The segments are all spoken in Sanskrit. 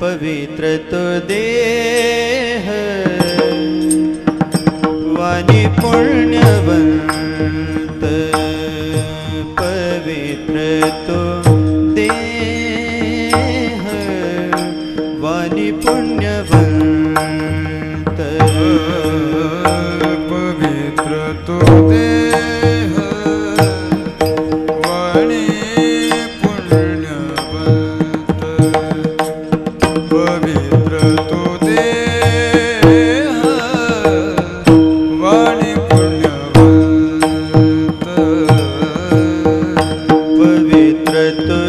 पवित्र पवित्रतो देह। वाणि पुण्यवन्त पवित्र भारत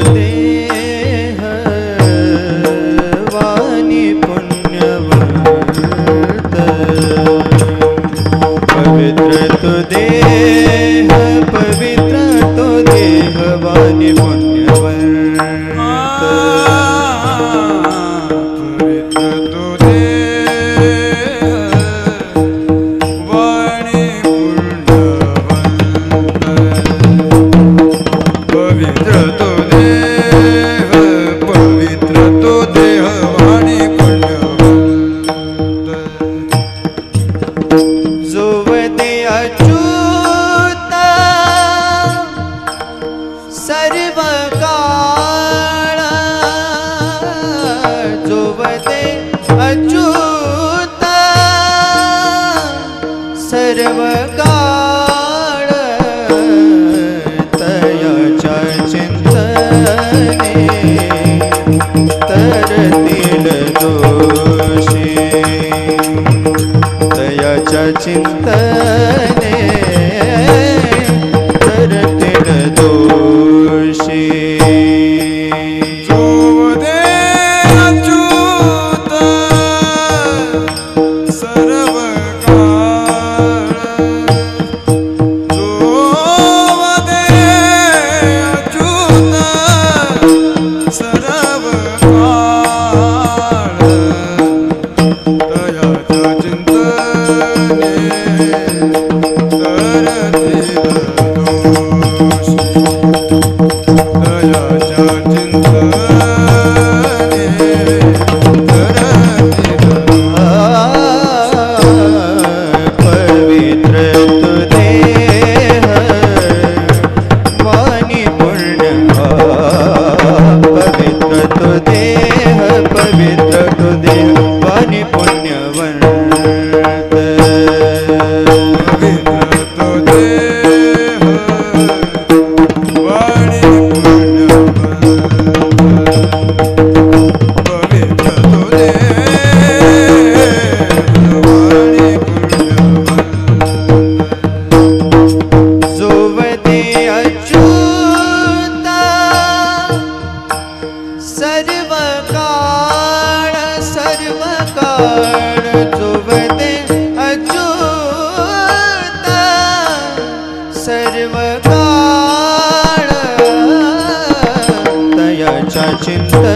सर्वकार सर्वकार जुगते अचकार तया चिन्तने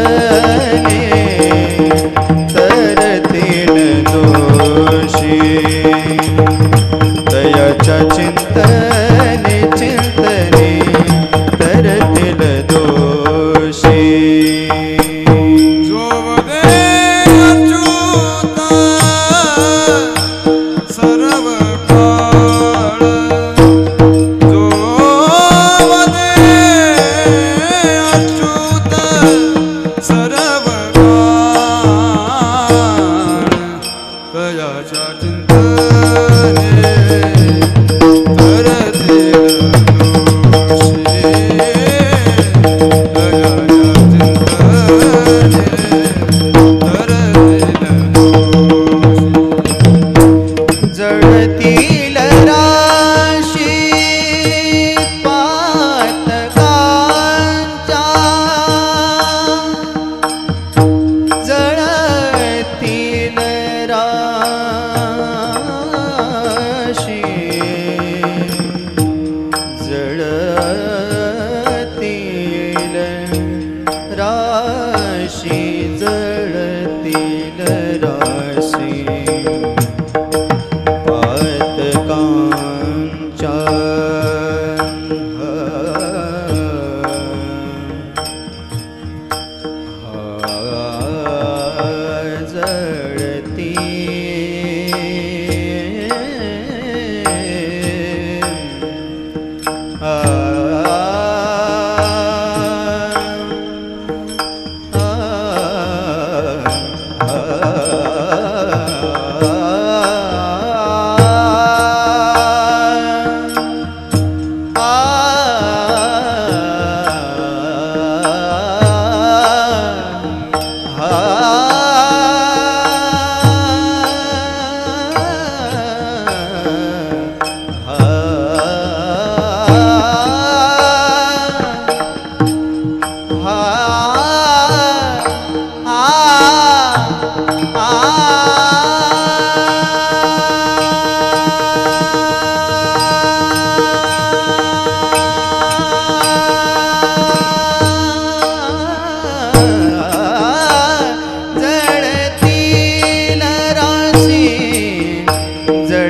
तरतिष तया चिन्तने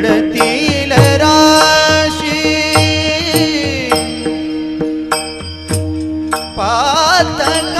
तिल राशि पतङ्ग